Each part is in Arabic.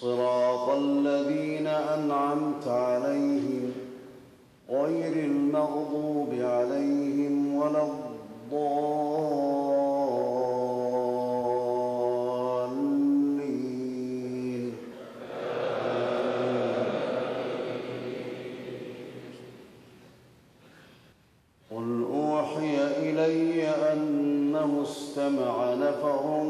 صراط الذين أنعمت عليهم غير المغضوب عليهم ولا الضالين. قل أوحي إلي أنه استمع نفر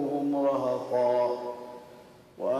رهقا